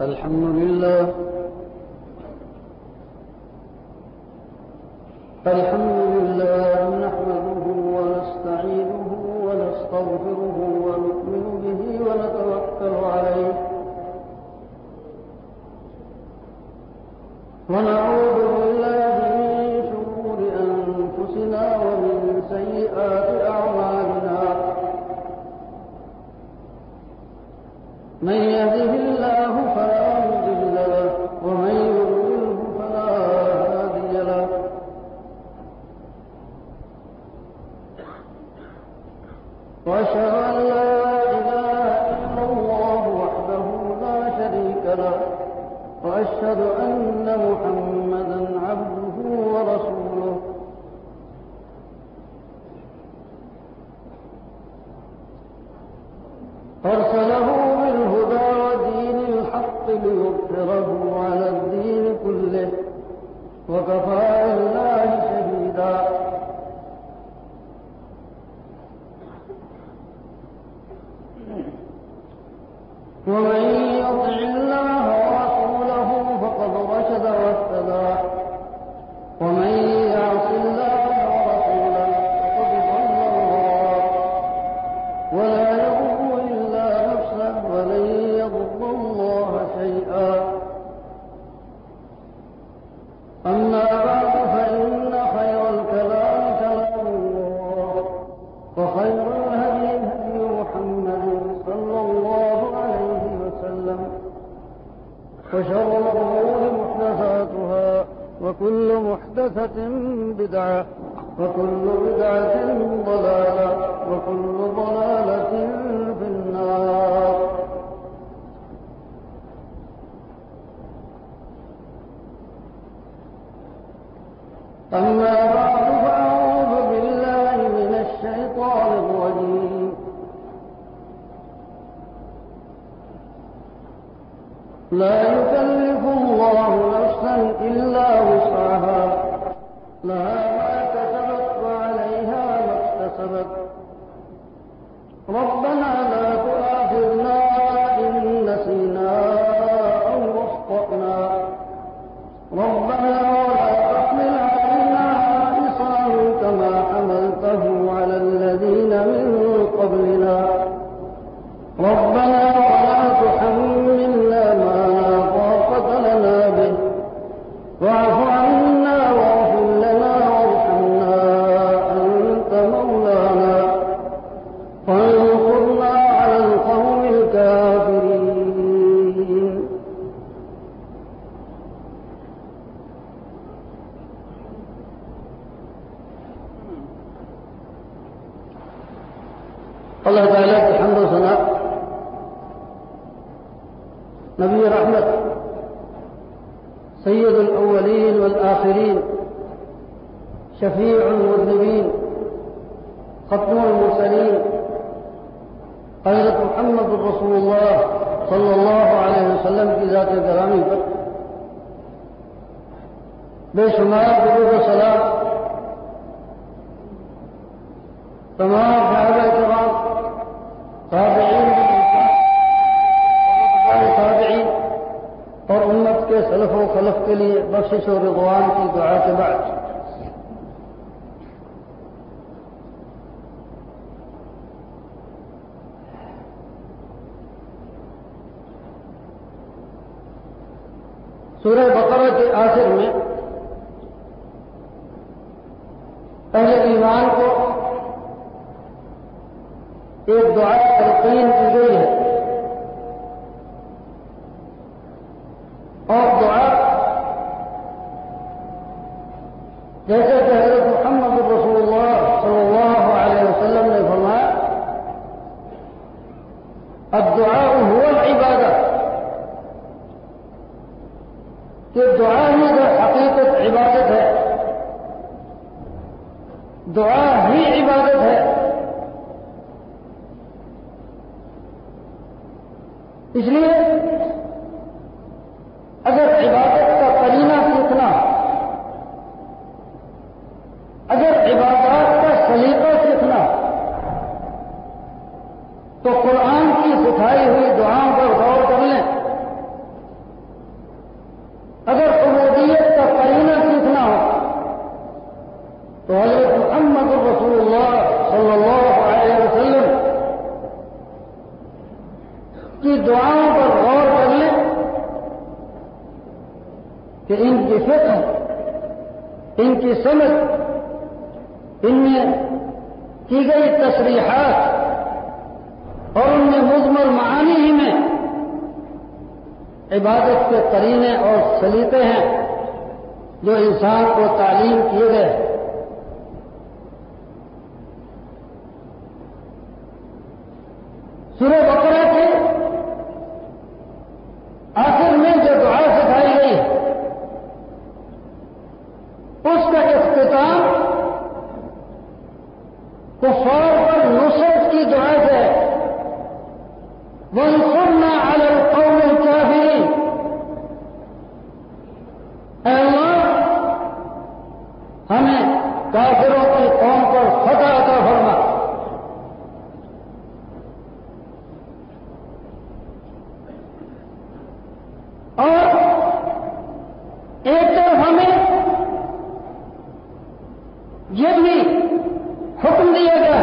الحمد لله. الحمد لله نحمد لا يكلف الله نفسا إلا وسعها. لها سيد الأولين والآخرين شفيع المذنبين خطم المرسلين قيلة محمد رسول الله صلى الله عليه وسلم في ذات گرامی بشمار بروض شمار تمام. سلف و خلف کے لیے بخشش و رضوان کی دعا کے بعد۔ سورہ بقرہ کے آخر عبادت کے کرینے اور سلیقے ہیں جو انسان کو تعلیم کیے گئے سورہ بقرہ کے آخر میں جو دعا سکھائی گئی اس کا اختتام کفار پر نصرت کی دعا سے وہ سننا الگ قوم کیا بھی ہمیں کافروں کی قوم پر فتح عطا فرما اور ایک طرف ہمیں یہ بھی حکم دیا گیا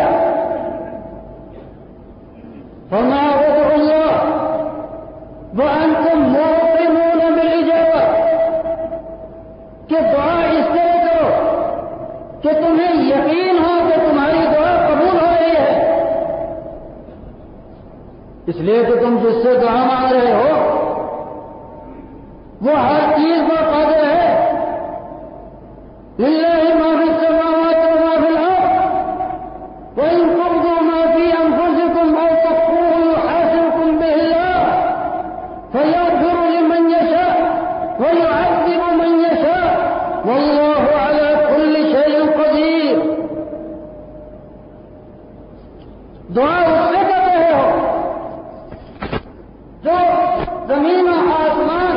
فرما وہ اللہ وہ انتم موقنون بالاجابت کہ دعا اس طرح کرو کہ تمہیں یقین ہو کہ تمہاری دعا قبول ہو رہی ہے۔ اس لیے کہ تم جس سے دعا مانگ رہے ہو، وہ ہر چیز پر قادر ہے للہ ما فی السماوات وما فی الارض وإن تبدوا ما في أنفسكم أو تخفوه يحاسبكم به الله فيغفر لمن يشاء ويعذب من يشاء والله على كل شيء قدير دعا اس سے کر رہے ہو جو زمین و آسمان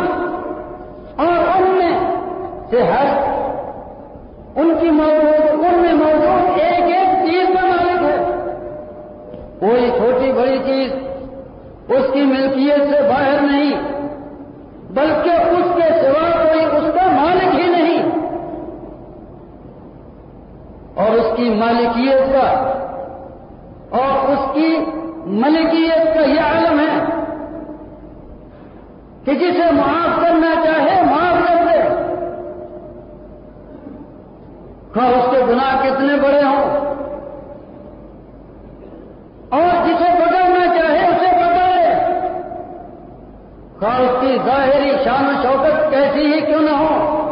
اور ان میں سے ہر ان کی موجود ان میں موجود ایک ایک چیز کا مالک ہے کوئی چھوٹی بڑی چیز اس کی ملکیت سے باہر نہیں بلکہ اس کے سوا کوئی اس کا مالک ہی نہیں اور اس کی مالکیت کا اور اس کی ملکیت کا یہ عالم ہے کہ جسے معاف کرنا چاہے معاف کر دے۔ خواہ اس کے گناہ کتنے بڑے ہوں؟ اور جسے پکڑنا چاہے اسے پکڑے خواہ اس کی ظاہری شان و شوکت کیسی ہی کیوں نہ ہو؟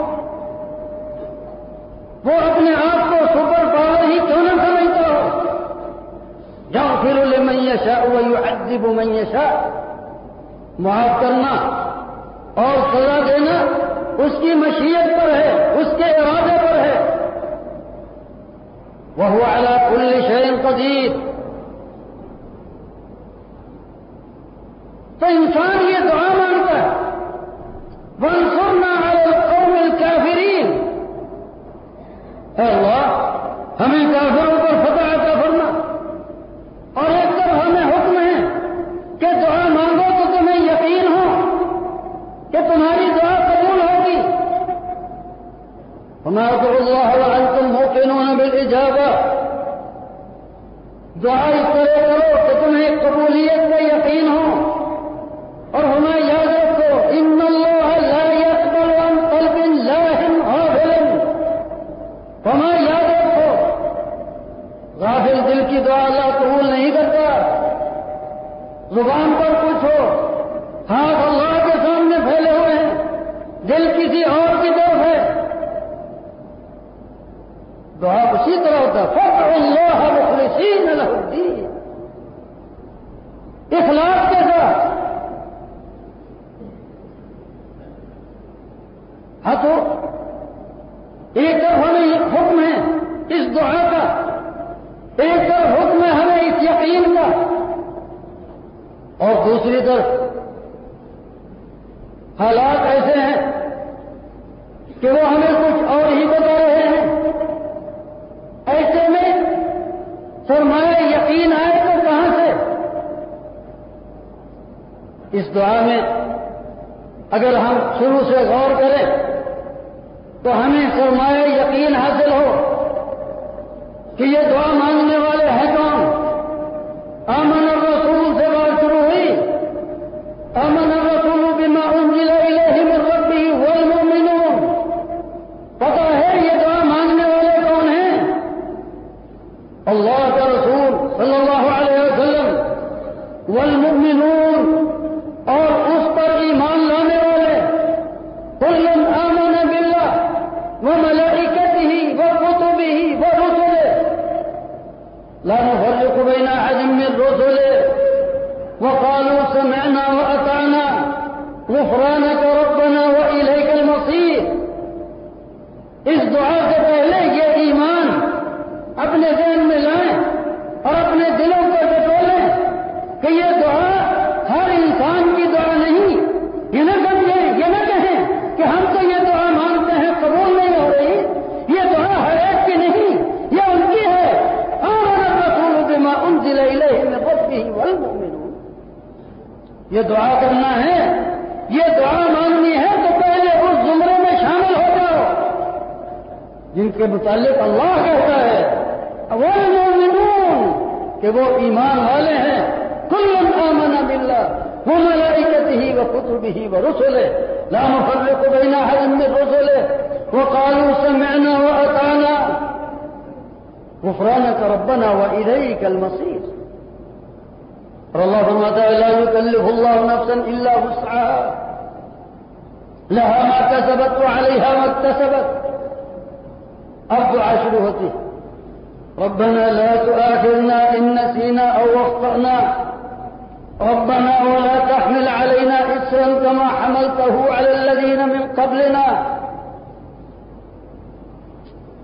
یشاء میشا وہ ادب میشا معاف کرنا اور سزا دینا اس کی مشیت پر ہے، اس کے ارادے پر ہے۔ وہ اعلیٰ کل شہر قدیر۔ تو انسان یہ دعا مانگتا ہے ون سننا قوم الکافرین اے اللہ ہمیں کافروں پر فتح عطا فرما اور ایک طرف ہمیں حکم ہے کہ دعا مانگو تو تمہیں یقین ہو کہ تمہاری دعا قبول ہوگی ہمارا تو اللہ وانتم موقنون بالاجابہ دعا اس طرح کرو کہ تمہیں قبولیت کا یقین ہو. اور ہمیں یاد رکھو ان اللہ لا يقبل عن قلب لاہن غافل ہمیں یاد رکھو، غافل دل کی دعا اللہ قبول نہیں کرتا. زبان پر کچھ ہو ہاتھ اللہ کے سامنے پھیلے ہوئے ہیں، دل کسی اور کی طرف ہے دعا اسی طرح ہوتا فخر اللہ مخلصین له الدین. اخلاص کے ساتھ ہاں تو ایک طرف ہمیں حکم ہے اس دعا کا، ایک طرف حکم ہے ہمیں اس یقین کا، اور دوسری طرف حالات ایسے ہیں کہ وہ ہمیں کچھ اس دعا میں اگر ہم شروع سے غور کریں تو ہمیں سرمایہ یقین حاصل ہو کہ یہ دعا مانگنے والے ہیں تو دعا کرنا ہے، یہ دعا مانگنی ہے تو پہلے اس زمرے میں شامل ہو جاؤ۔ جن کے متعلق اللہ کہتا ہے والمؤمنون کہ وہ ایمان والے ہیں۔ کل آمن باللہ وملائکته وكتبه ورسله لا نفرق بين احد من رسله وقالوا سمعنا واطعنا غفرانك ربنا واليك المصير قال الله سبحانه لا يكلف الله نفسا إلا وسعها لها ما كسبت وعليها ما اكتسبت أرض عشرهته ربنا لا تؤاخذنا إن نسينا أو أخطأنا ربنا ولا تحمل علينا إسرا كما حملته على الذين من قبلنا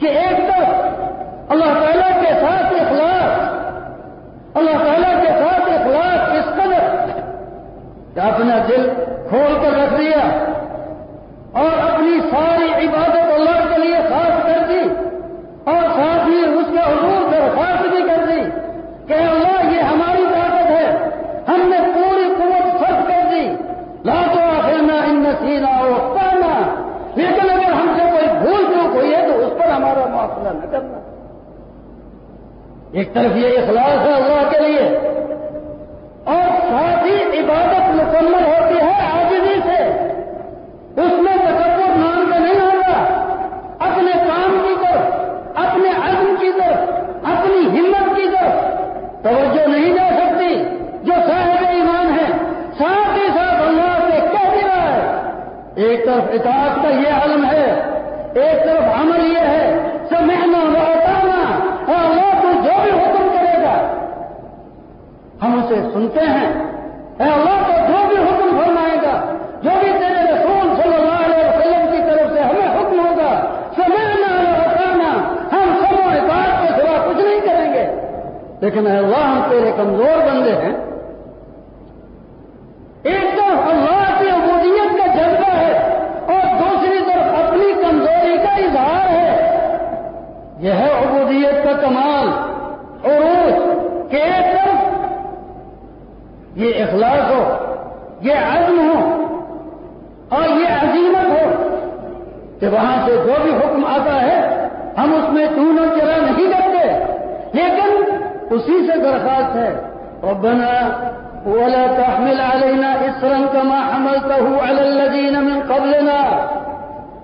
کہ ایک دفعہ اللہ تعالیٰ اپنا دل کھول کر رکھ دیا اور اپنی ساری عبادت اللہ کے لیے خاص کر دی اور ساتھ ہی اس کا حضور درخواست بھی کر دی کہ اللہ، یہ ہماری طاقت ہے۔ ہم نے پوری قوت فرق کر دی۔ لا تو آخرنا ان نسینا اور پڑھنا لیکن اگر ہم سے کوئی بھول چوک ہوئی ہے تو اس پر ہمارا معافلہ نہ کرنا۔ ایک طرف یہ اخلاص ہے اللہ کے لیے اور ساتھ ہی عبادت مکمل ہوتی ہے آجزی سے اس میں تکبر نام کا نہیں ہوگا اپنے کام کی طرف اپنے عزم کی طرف اپنی ہمت کی طرف توجہ نہیں جا سکتی جو صاحب ایمان ہے ساتھ ہی ساتھ اللہ سے کہہ بھی رہا ہے ایک طرف اطاعت کا یہ علم ہے۔ ایک طرف عمل یہ ہے سمعنا و اور اللہ تو جو بھی حکم کرے گا۔ ہم اسے سنتے ہیں۔ اے اللہ کو جو بھی حکم فرمائے گا، جو بھی تیرے رسول صلی اللہ علیہ وسلم کی طرف سے ہمیں حکم ہوگا سمعنا و ہم سب اطاعت کے سوا کچھ نہیں کریں گے۔ لیکن اے اللہ، ہم تیرے کمزور بندے ہیں ایک طرف اللہ کی عبودیت کا جذبہ ہے اور دوسری طرف اپنی کمزوری کا اظہار ہے یہ ہے عبودیت کا کمال عروج کہ ایک طرف یہ اخلاص ہو یہ عزم ہو اور یہ عظیمت ہو کہ وہاں سے جو بھی حکم آتا ہے، ہم اس میں تون اور چرا نہیں کرتے۔ لیکن اسی سے درخواست ہے۔ ربنا ولا تحمل علينا اسرا كما حملته على الذين من قبلنا۔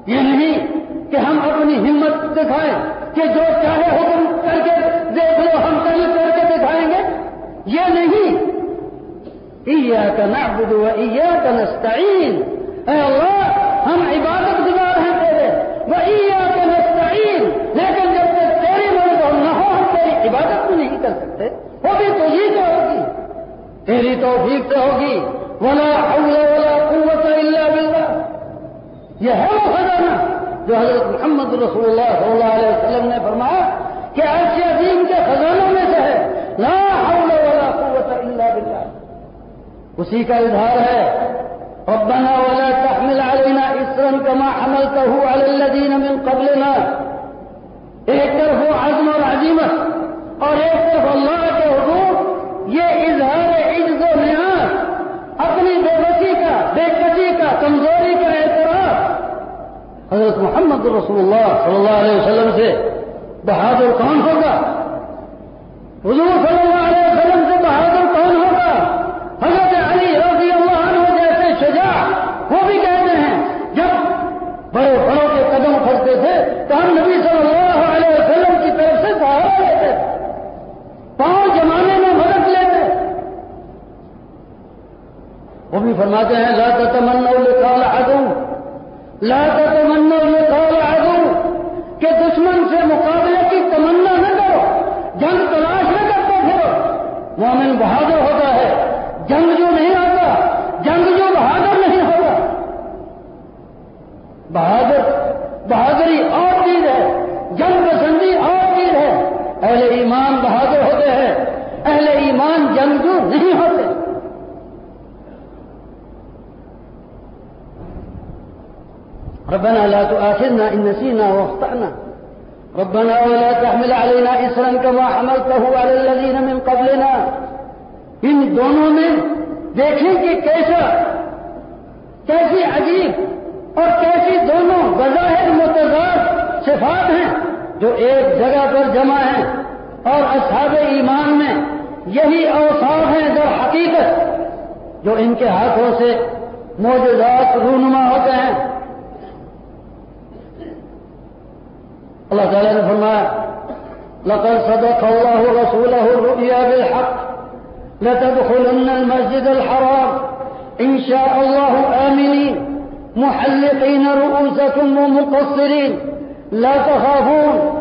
یہ نہیں کہ ہم اپنی ہمت دکھائیں کہ جو چاہے حکم کر کے دیکھ لو، ہم کل کر کے دکھائیں گے۔ یہ نہیں۔ ایاک نعبد و نستعین۔ اے اللہ، ہم عبادت سکتے وہ بھی تو ہی تو ہوگی۔ تیری توفیق سے ہوگی۔ ولا حول ولا قوت الا باللہ۔ یہ ہے وہ خزانہ جو حضرت محمد رسول اللہ صلی اللہ علیہ وسلم نے فرمایا کہ ایسے عظیم کے خزانوں میں سے ہے۔ لا حول ولا قوت الا باللہ۔ اسی کا اظہار ہے۔ ربنا ولا تحمل علينا اسرا كما حملته على الذين من قبلنا۔ ایک طرف وہ عزم اور عظیمت اور ایک طرف اللہ کے حضور، یہ اظہار عز و نیاز، اپنی بے بسی کا بے کسی کا، کمزوری کا اعتراف۔ حضرت محمد رسول اللہ صلی اللہ علیہ وسلم سے بہادر کون ہوگا؟ حضور صلی اللہ علیہ وسلم سے بہادر کون ہوگا؟ حضرت علی رضی اللہ عنہ جیسے شجاع، وہ بھی کہتے ہیں، جب بڑے بڑوں کے قدم اٹھتے تھے تو ہم نبی صلی اللہ علیہ وسلم کی طرف سے سہارا لیتے پاؤں جمانے میں مدد لیتے وہ بھی فرماتے ہیں لا تمنا لکھا العدو لا تتمنوا لقاء العدو کہ دشمن سے مقابلے کی تمنا نہ کرو جنگ تلاش نہ کرتے پھرو مومن بہادر ہوتا ہے ربنا لا تؤاخذنا إن نسينا واخطأنا. ربنا ولا تحمل علينا إسرا كما حملته على الذين من قبلنا. ان دونوں میں دیکھیں کہ کیسا، کیسی عجیب اور کیسی دونوں بظاہر متضاد صفات ہیں جو ایک جگہ پر جمع ہیں اور اصحاب ایمان میں یہی اوسار ہیں جو حقیقت جو ان کے ہاتھوں سے موجودات رونما ہوتے ہیں۔ الله تعالى فرمان لقد صدق الله رسوله الرؤيا بالحق لتدخلن المسجد الحرام. إن شاء الله آمنين محلقين رؤوسكم ومقصرين لا تخافون.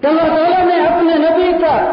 کہ اللہ تعالی نے اپنے نبی کا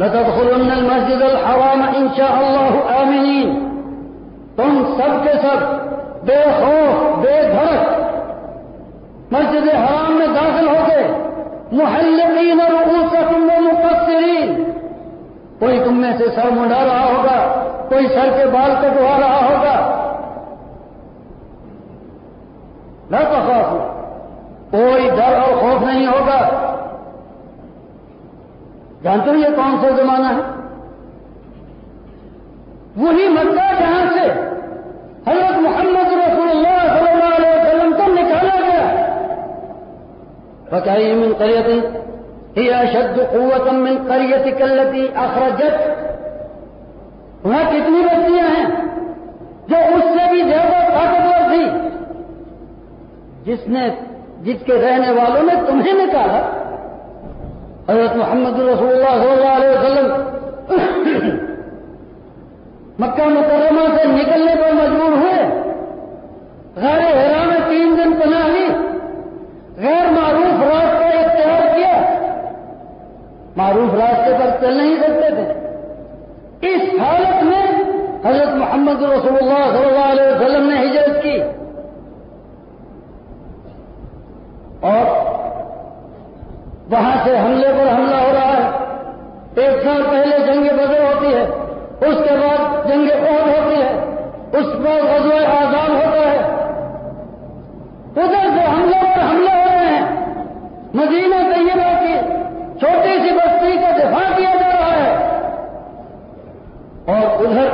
لتدخلن المسجد الحرام ان شاء اللہ آمنین تم سب کے سب بے خوف، بے دھڑک مسجد حرام میں داخل ہو گئے محلقین رؤوسکم ومقصرین کوئی تم میں سے سر منڈا رہا ہوگا، کوئی سر کے بال کٹوا رہا ہوگا۔ نہ تو خوف کوئی ڈر اور خوف نہیں ہوگا۔ جانتے ہو یہ کون سا زمانہ ہے؟ وہی مکہ جہاں سے حضرت محمد رسول اللہ صلی اللہ علیہ وسلم کو نکالا گیا۔ بتائیے من قریتی ہی اشد قوت من قریتی کلتی اخرجت وہاں کتنی بستیاں ہیں جو اس سے بھی زیادہ طاقتور تھی جس نے، جس کے رہنے والوں نے تمہیں نکالا۔ حضرت محمد رسول اللہ صلی اللہ علیہ وسلم مکہ مکرمہ سے نکلنے پر مجبور ہوئے۔ غیر حیرا میں تین دن پناہ لی۔ غیر معروف راستہ اختیار کیا۔ معروف راستے پر چل نہیں سکتے تھے۔ اس حالت میں حضرت محمد رسول اللہ صلی اللہ علیہ وسلم نے ہجرت کی اور وہاں سے حملے پر حملہ ہو رہا ہے۔ ایک سال پہلے جنگ بدر ہوتی ہے، اس کے بعد جنگ عہد ہوتی ہے، اس پر غزوہ آزاد ہوتا ہے۔ ادھر سے حملے پر حملے ہو رہے ہیں۔ مدینہ طیبہ کی چھوٹی سی بستی کا دفاع کیا جا رہا ہے۔ اور ادھر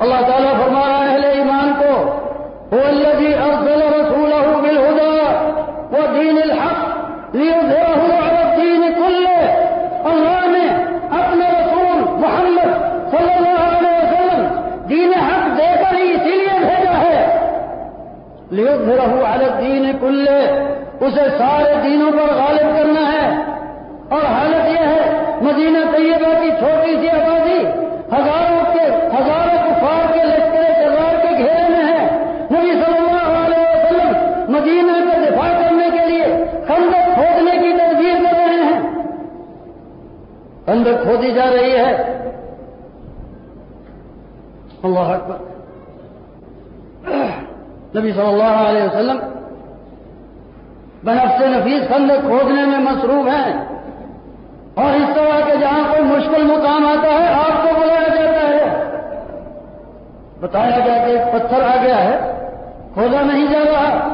اللہ تعالیٰ فرما رہا ہے، اہل ایمان کو وہ الذي ارسل رسوله بالهدى ودين الحق ليظهره لیظهره على الدين كله۔ اسے سارے دینوں پر غالب کرنا ہے۔ اور حالت یہ ہے، مدینہ طیبہ کی چھوٹی سی آبادی ہزاروں کے، ہزاروں کفار کے لشکر چزار کے گھیرے میں ہے۔ نبی صلی اللہ علیہ وسلم مدینہ کا دفاع کرنے کے لیے خندق کھودنے کی تدبیر کر رہے ہیں۔ خندق کھودی جا رہی ہے۔ اللہ اکبر۔ نبی صلی اللہ علیہ وسلم بنفس نفیس خندق کھودنے میں مصروف ہیں اور اس طرح کے جہاں کوئی مشکل مقام آتا ہے، آپ کو بلایا جاتا ہے۔ بتایا گیا کہ ایک پتھر آ گیا ہے کھودا نہیں جا رہا۔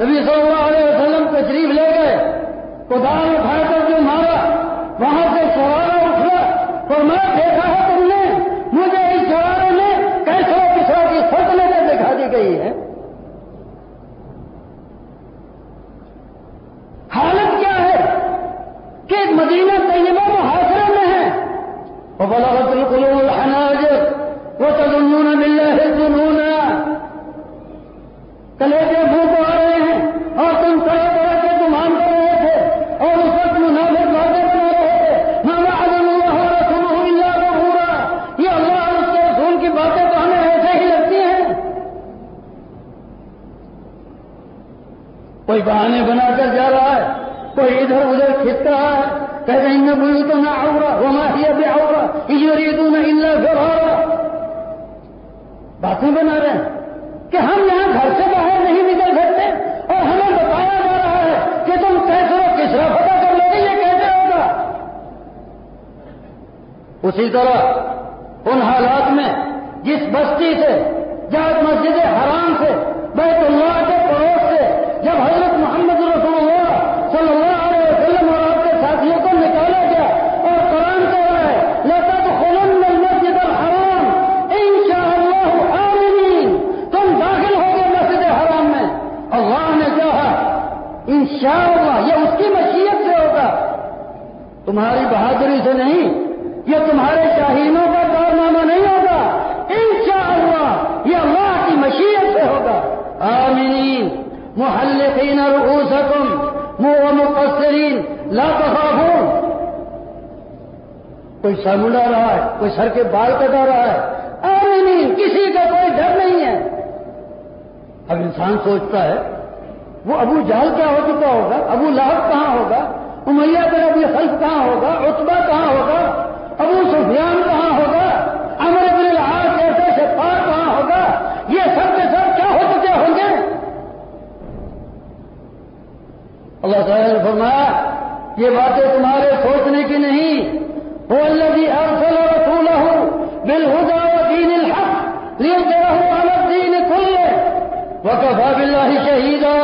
نبی صلی اللہ علیہ وسلم تشریف لے گئے کدال اٹھا کر جو مارا، وہاں سے سوارا اٹھا۔ اور میں دیکھا ہے تم نے، مجھے اس سوارے میں کیسے کسرا کی سلطنتیں دکھا دی گئی ہے حالت کیا ہے کہ مدینہ طیبہ محاصرے میں ہے وبلغت القلوب الحناجر وتظنون بالله الظنون. کلیجے منہ کو آ رہے ہیں اور تم طرح طرح کے گمان کر رہے تھے اور اس وقت منافق باتیں بنا رہے تھے. نہ عدم اللہ رسول اللہ غفورا یہ اللہ اور اس کے رسول کی باتیں تو ہمیں ایسے ہی لگتی ہیں. کوئی بہانے بنا کر جا رہا ہے، کوئی ادھر ادھر کھینچ رہا ہے، کہتے ہیں ان تو نہ آؤگا وہ نہ ہی ابھی آؤگا تو نہ اللہ باتیں بنا رہے ہیں کہ ہم یہاں گھر سے باہر نہیں نکل سکتے اور ہمیں بتایا جا رہا ہے کہ تم کیسے کس طرح پتا کر لو گے یہ کیسے ہوگا۔ اسی طرح ان حالات میں جس بستی سے جب مسجد حرام سے، بیت اللہ کے پڑوس سے، جب تمہاری بہادری سے نہیں، یہ تمہارے شاہینوں کا کارنامہ نہیں ہوگا۔ انشاءاللہ یہ اللہ کی مشیت سے ہوگا۔ آمینین محلقین رؤوسکم مقصرین، لا تخافون۔ کوئی سر منڈا رہا ہے، کوئی سر کے بال کٹا رہا ہے۔ آمینین کسی کا کوئی ڈر نہیں ہے۔ اب انسان سوچتا ہے، وہ ابو جہل کیا ہو چکا ہوگا، ابو لاہب کہاں ہوگا؟ امیہ بن ابھی خلف کہاں ہوگا؟ اتبا کہاں ہوگا؟ ابو سفیان کہاں ہوگا؟ امر بن العاص جیسے شفار کہاں ہوگا؟ یہ سب کے سب کیا ہو چکے ہوں گے؟ اللہ تعالیٰ نے فرمایا، یہ باتیں تمہارے سوچنے کی نہیں۔ وہ اللہ جی ارسل اور رسول ہوں بالہدا و دین الحق لیے رہو الگ دین کھلے وقفا بلّہ شہیدا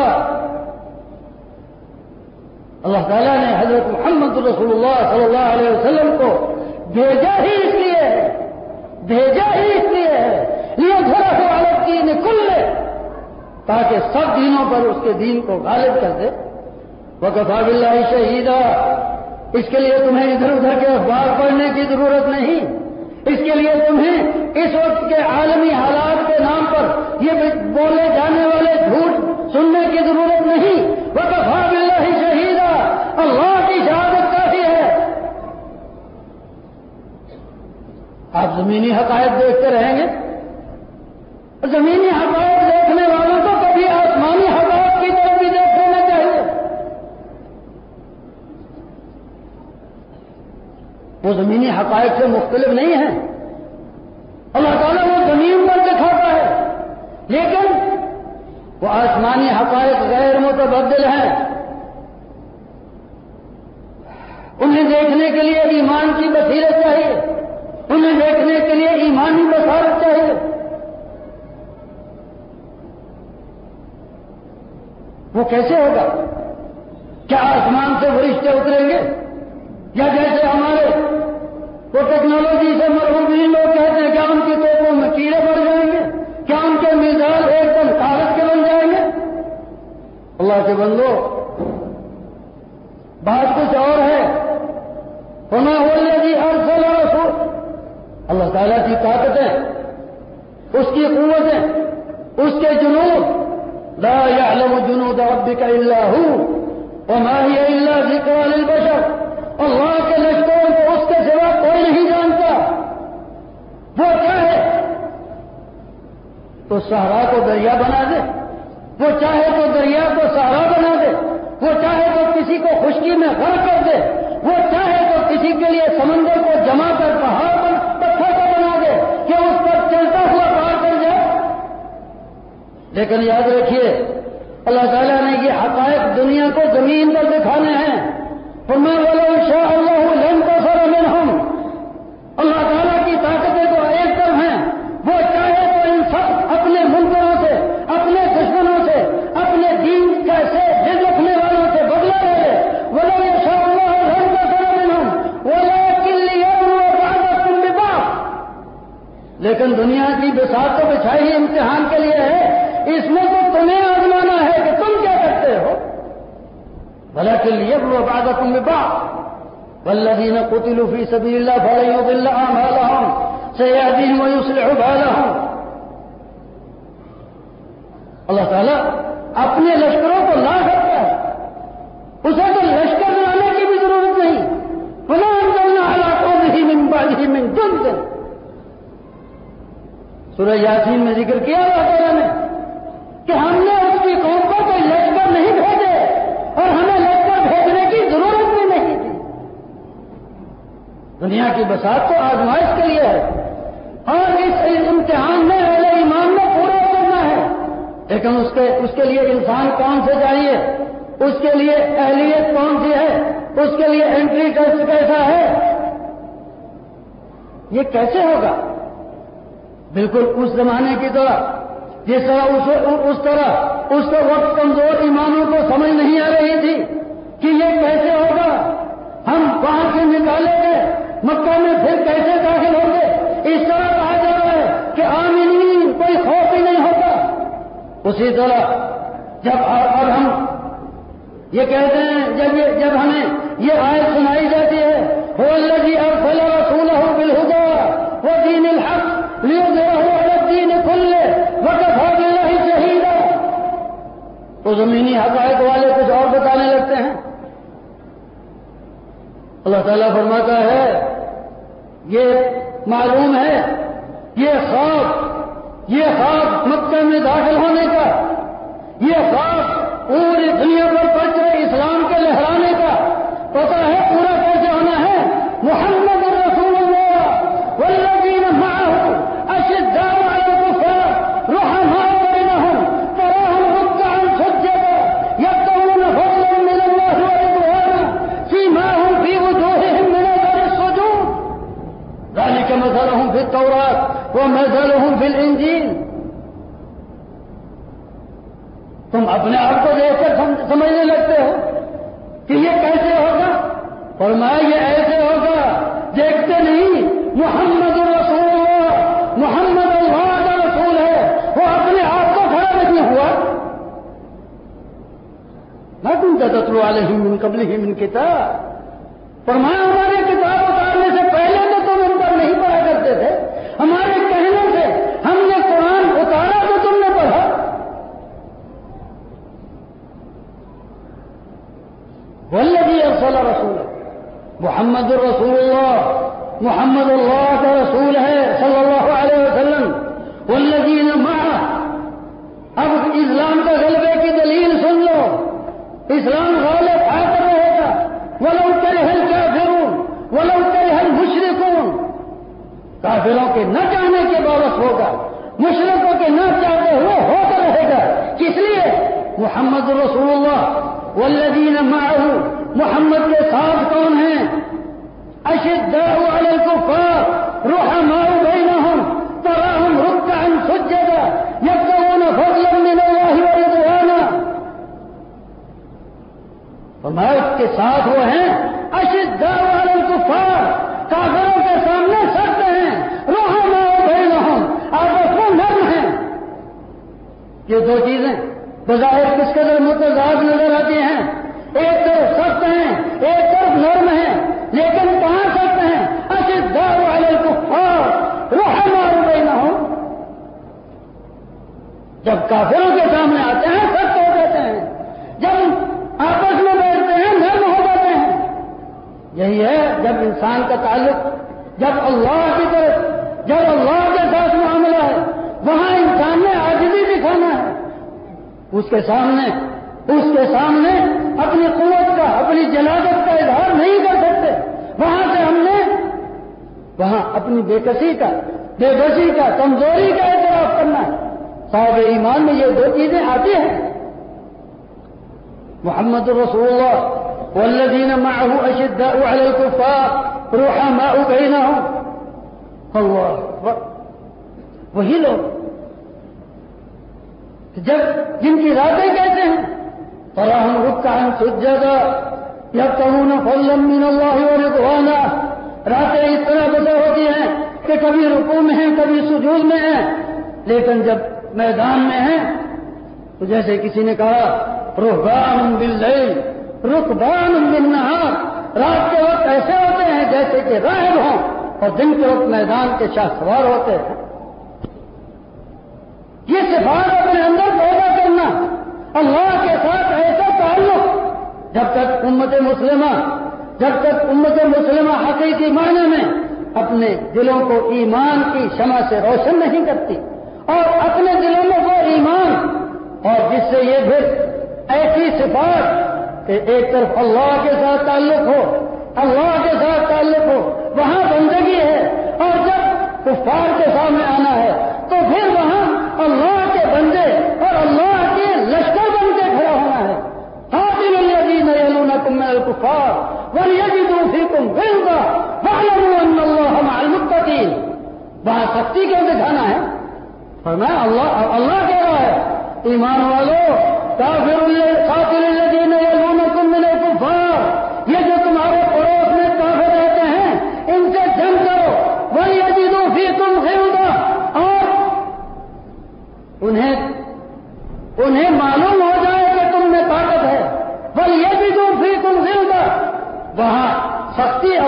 اللہ تعالیٰ نے حضرت محمد رسول اللہ صلی اللہ علیہ وسلم کو بھیجا ہی اس لیے ہے بھیجا ہی اس لیے ہے یہ گھر ہو الگ دین کل لے، تاکہ سب دینوں پر اس کے دین کو غالب کر دے۔ وہ کفاب اللہ شہیدہ اس کے لیے تمہیں ادھر ادھر کے اخبار پڑھنے کی ضرورت نہیں۔ اس کے لیے تمہیں اس وقت کے عالمی حالات کے نام پر یہ بولے جانے والے جھوٹ سننے کی ضرورت نہیں وہ کفاب اللہ شہیدہ اللہ کی شہادت آپ زمینی حقائق دیکھتے رہیں گے۔ زمینی حقائق دیکھنے والوں کو کبھی آسمانی حقائق کی طرف بھی دیکھ لینا چاہیے۔ وہ زمینی حقائق سے مختلف نہیں ہیں۔ اللہ تعالیٰ وہ زمین پر دکھاتا ہے۔ لیکن وہ آسمانی حقائق غیر متبدل ہیں۔ انہیں دیکھنے کے لیے ایمان کی بصیرت چاہیے۔ انہیں دیکھنے کے لیے ایمانی بسارت چاہیے۔ وہ کیسے ہوگا؟ کیا آسمان سے رشتے اتریں گے؟ یا جیسے ہمارے وہ ٹیکنالوجی سے مرحوم لوگ کہتے ہیں، کیا ان کی توپوں میں کیڑے بڑھ جائیں گے؟ کیا ان کے مزاج ایک دم کاغذ کے بن جائیں گے؟ اللہ کے بندو، بات کچھ اور ہے۔ ہونا تعالیٰ کی طاقتیں، اس کی قوتیں، اس کے جنوب لا يعلم جنود ربك الا هو، وما هي الا ذكرى للبشر۔ اللہ کے لشکروں کو اس کے سوا کوئی نہیں جانتا۔ وہ چاہے تو سہارا کو دریا بنا دے۔ وہ چاہے تو دریا کو سہارا بنا دے۔ وہ چاہے تو کسی کو خشکی میں غرق کر دے۔ وہ چاہے تو کسی کے لیے سمندر کو جما کر لیکن یاد رکھیے، اللہ تعالیٰ نے یہ حقائق دنیا کو زمین پر دکھانے ہیں۔ تو میں بولوں شاہ اللہ لم کو سر ہم اللہ تعالیٰ کی طاقتیں تو ایک طرف ہیں۔ وہ چاہے تو ان سب اپنے ملکوں سے، اپنے دشمنوں سے، اپنے دین کیسے دل رکھنے والوں سے بدلا رہے بولو شاہ اللہ لم کو سر ہم وہ لیکن دنیا کی بساط تو بچھائی امتحان کے لیے ہے۔ اس میں تو تمہیں آزمانا ہے کہ تم کیا کرتے ہو۔ بھلا کے لیے وہ بات تم میں بات ولدی سبھی اللہ بھائی بلّہ بھالا ہوں سیادین میں بھالا ہوں اللہ تعالیٰ اپنے لشکروں کو لا سکتا ہے۔ اسے تو لشکر لانے کی بھی ضرورت نہیں۔ بنا کرنا علاقوں میں ہی من بال ہی من تم سے سورہ یاسین میں ذکر کیا اللہ تعالیٰ نے کہ ہم نے اس کی قوم کو کوئی لشکر نہیں بھیجے اور ہمیں لشکر بھیجنے کی ضرورت بھی نہیں تھی۔ دنیا کی بسات تو آزمائش کے لیے ہے۔ اور اس امتحان میں اہل ایمان میں پورا کرنا ہے۔ لیکن اس کے اس کے لیے انسان کون سے چاہیے؟ اس کے لیے اہلیت کون سی ہے؟ اس کے لیے انٹری ٹیسٹ کیسا ہے؟ یہ کیسے ہوگا؟ بالکل اس زمانے کی طرح۔ جس طرح اس, اس طرح اس وقت کمزور ایمانوں کو سمجھ نہیں آ رہی تھی کہ یہ کیسے ہوگا؟ ہم وہاں سے نکالے گئے مکہ میں پھر کیسے داخل ہوں گے؟ اس طرح کہا جا رہا ہے کہ آمین کوئی خوف ہی نہیں ہوتا۔ اسی طرح جب اب ہم یہ کہتے ہیں جب جب ہمیں یہ آیت سنائی جاتی ہے وہ اللہ جی اب فلا رسول ہو وہ دین الحق لیے تو زمینی حقائق والے کچھ اور بتانے لگتے ہیں۔ اللہ تعالیٰ فرماتا ہے، یہ معلوم ہے، یہ خواب یہ خواب مکہ میں داخل ہونے کا، یہ خواب پوری دنیا مثلهم في التوراة ومثلهم في الانجيل تم اپنے آپ کو دیکھ کر سمجھنے لگتے ہو کہ یہ کیسے ہوگا؟ اور میں یہ ایسے ہوگا، دیکھتے نہیں، محمد رسول اللہ، محمد اللہ کا رسول ہے، وہ اپنے آپ کو کھڑا نہیں ہوا۔ میں تم تترو والے ہی من قبل ہی من کتاب اور میں ہماری کتاب اتارنے سے پہلے تو تم ان پر نہیں پڑھا کرتے تھے ہمارے کہنے سے ہم نے قرآن اتارا تو تم نے پڑھا والذي ارسل رسول محمد الرسول اللہ، محمد اللہ کا رسول ہے صلی اللہ علیہ وسلم، والذین معه اب اسلام کا غلبے کی دلیل سن لو۔ اسلام غالب آ کر رہے گا۔ ولو کرہ الکافرون ولو کرہ المشرکون کافروں کے نہ چاہنے کے باوس ہوگا مشرقوں کے نہ چاہتے ہوئے ہو کر رہے گا۔ کس لیے؟ محمد رسول اللہ، والذین معه محمد کے ساتھ کون ہیں؟ اشداء علی الكفار، رحماء بینہم تراہم رکعا سجدا یبتغون فضلا من اللہ ورضوانا. فرمایا کے ساتھ وہ ہیں اشداء علی الكفار، کافروں کے سامنے سخت ہیں، رحماء بینہم آپس میں نرم ہیں. یہ دو چیزیں، بظاہر کس قدر متضاد نظر آتی ہیں؟ ایک طرف سخت ہیں، ایک طرف نرم ہیں، لیکن کہاں سخت ہیں۔ اشداء والے الكفار رحماء بینہم۔ جب کافروں کے سامنے آتے ہیں، سخت ہو جاتے ہیں۔ جب آپس میں بیٹھتے ہیں، نرم ہو جاتے ہیں۔ یہی ہے جب انسان کا تعلق، جب اللہ کی طرف، جب اللہ کے ساتھ معاملہ ہے، وہاں انسان نے آجزی دکھانا ہے۔ اس کے سامنے، اس کے سامنے اپنی قوت کا، اپنی جنازت کا اظہار نہیں کر سکتے۔ وہاں سے ہم نے، وہاں اپنی بے کسی کا، بے بسی کا، کمزوری کا اعتراف کرنا ہے۔ صاحب ایمان میں یہ دو چیزیں آتی ہیں۔ محمد رسول اللہ والذین معه اشداء على الكفار رحماء بینہم۔ اللہ وہی لوگ، جب جن کی راتیں کہتے ہیں فلاحم رکا ہم سجدہ یا نہ من اللہ رضوانا راتیں اس طرح بسے ہوتی ہیں کہ کبھی رکو میں ہیں، کبھی سجود میں ہیں۔ لیکن جب میدان میں ہیں، تو جیسے کسی نے کہا رحبان باللیل رکبان بالنہار رات کے وقت ایسے ہوتے ہیں جیسے کہ راہب ہوں اور دن کے وقت میدان کے شاہ سوار ہوتے ہیں۔ یہ صفات اپنے اندر پیدا کرنا، اللہ کے ساتھ جب تک امت مسلمہ، جب تک امت مسلمہ حقیقی معنی میں اپنے دلوں کو ایمان کی شمع سے روشن نہیں کرتی اور اپنے دلوں میں وہ ایمان، اور جس سے یہ پھر ایسی صفات کہ ایک طرف اللہ کے ساتھ تعلق ہو، اللہ کے ساتھ تعلق ہو، وہاں بندگی ہے، اور جب کفار کے سامنے آنا ہے، تو پھر وہاں اللہ یلونکم من الکفار ولیجدوا فیکم غلظہ فاعلموا ان اللہ مع المتقین وہاں سختی کیوں دکھانا ہے۔ فرمایا، اللہ اللہ کہہ رہا ہے، ایمان والو، کافر قاتل الذین یلونکم من الکفار، یہ جو تمہارے پڑوس میں کافر رہتے ہیں، ان سے جنگ کرو۔ وہی عجیب فی تم اور انہیں انہیں معلوم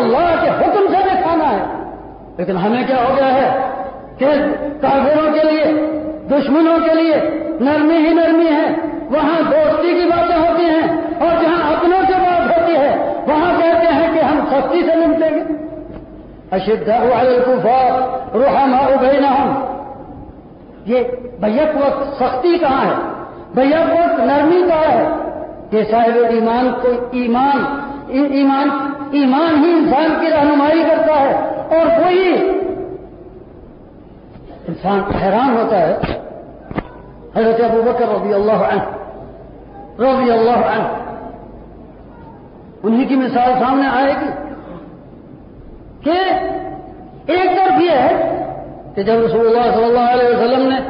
اللہ کے حکم سے دکھانا ہے۔ لیکن ہمیں کیا ہو گیا ہے کہ کافروں کے لیے، دشمنوں کے لیے نرمی ہی نرمی ہے۔ وہاں دوستی کی باتیں ہوتی ہیں اور جہاں اپنوں سے بات ہوتی ہے، وہاں کہتے ہیں کہ ہم سختی سے نمٹیں گے اشد الکفار روحانہ ابینا ہم یہ بیک وقت سختی کہاں ہے؟ بیک وقت نرمی کہاں ہے؟ کہ صاحب ایمان کو ایمان ایمان ایمان ہی انسان کی رہنمائی کرتا ہے اور کوئی انسان حیران ہوتا ہے۔ حضرت ابو بکر رضی اللہ عنہ، رضی اللہ عنہ، انہی کی مثال سامنے آئے گی کہ ایک طرف یہ ہے کہ جب رسول اللہ صلی اللہ علیہ وسلم نے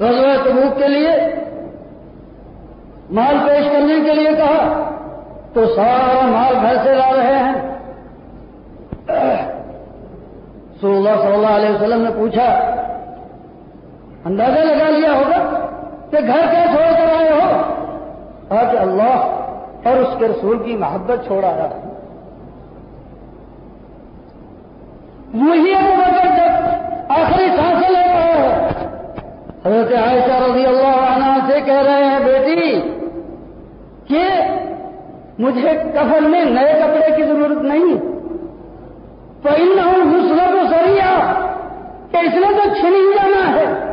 غزوہ تبوک کے لیے مال پیش کرنے کے لیے کہا تو سارا مال گھر سے لا رہے ہیں۔ رسول اللہ صلی اللہ علیہ وسلم نے پوچھا، اندازہ لگا لیا ہوگا کہ گھر کیا چھوڑ کر آئے ہو؟ آج اللہ اور اس کے رسول کی محبت چھوڑ آیا۔ وہی ابو بکر آخری سانسیں لے رہا ہے حضرت عائشہ رضی اللہ عنہ سے کہہ رہے ہیں، بیٹی، کہ مجھے کفن میں نئے کپڑے کی ضرورت نہیں۔ تو ان مسلم کو سریا کہ اس نے تو چھنی جانا ہے۔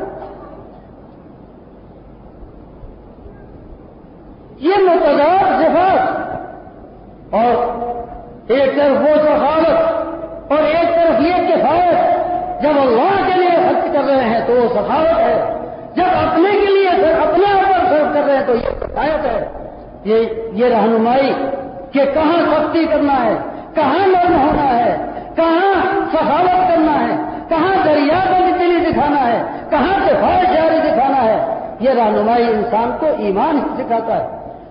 یہ متضاد صفات۔ اور ایک طرف وہ سخاوت اور ایک طرف یہ کفایت۔ جب اللہ کے لیے خرچ کر رہے ہیں تو وہ سخاوت ہے۔ جب اپنے کے لیے اپنے اوپر خرچ کر رہے ہیں تو یہ کفایت ہے۔ یہ یہ رہنمائی کہ کہاں سختی کرنا ہے، کہاں نرم ہونا ہے، کہاں سخاوت کرنا ہے، کہاں دریا کو دلی دکھانا ہے، کہاں دفاع جاری دکھانا ہے، یہ رہنمائی انسان کو ایمان ہی سکھاتا ہے۔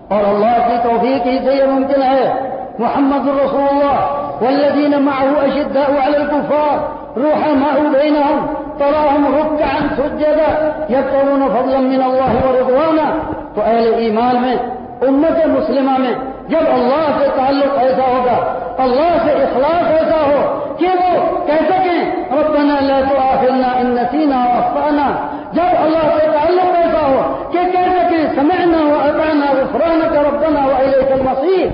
اور اللہ کی توفیق ہی سے یہ ممکن ہے۔ محمد الرسول اللہ، والذین معه اشداء على الكفار رحماء بينهم تراهم ركعا سجدا يبتغون فضلا من الله ورضوانا تو اہل ایمان میں امت مسلمہ میں جب اللہ سے تعلق ایسا ہوگا، اللہ سے اخلاص ایسا ہو، کہ وہ کہہ سکیں، ربنا لا تؤاخذنا ان نسينا واخطانا جب اللہ سے تعلق ایسا ہو کہ کہہ سکیں، سمعنا واطعنا غفرانك ربنا واليك المصير۔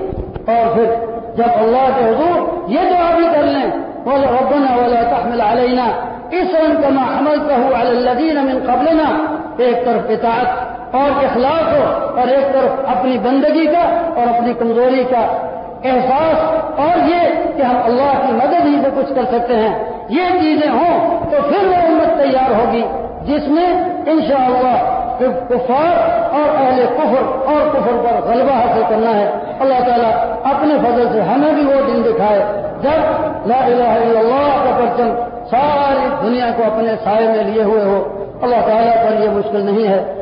اور پھر جب اللہ کے حضور یہ دعا بھی کر لیں ربنا ولا تحمل علينا اسرا كما حملته على الذين من قبلنا۔ ایک طرف اطاعت اور اخلاق ہو اور ایک طرف اپنی بندگی کا اور اپنی کمزوری کا احساس اور یہ کہ ہم اللہ کی مدد ہی سے کچھ کر سکتے ہیں۔ یہ چیزیں ہوں تو پھر وہ امت تیار ہوگی جس میں انشاءاللہ کفار اور اہل کفر اور کفر پر غلبہ حاصل کرنا ہے۔ اللہ تعالیٰ اپنے فضل سے ہمیں بھی وہ دن دکھائے جب لا الہ الا اللہ کا پرچم ساری دنیا کو اپنے سائے میں لیے ہوئے ہو۔ اللہ تعالیٰ پر یہ مشکل نہیں ہے۔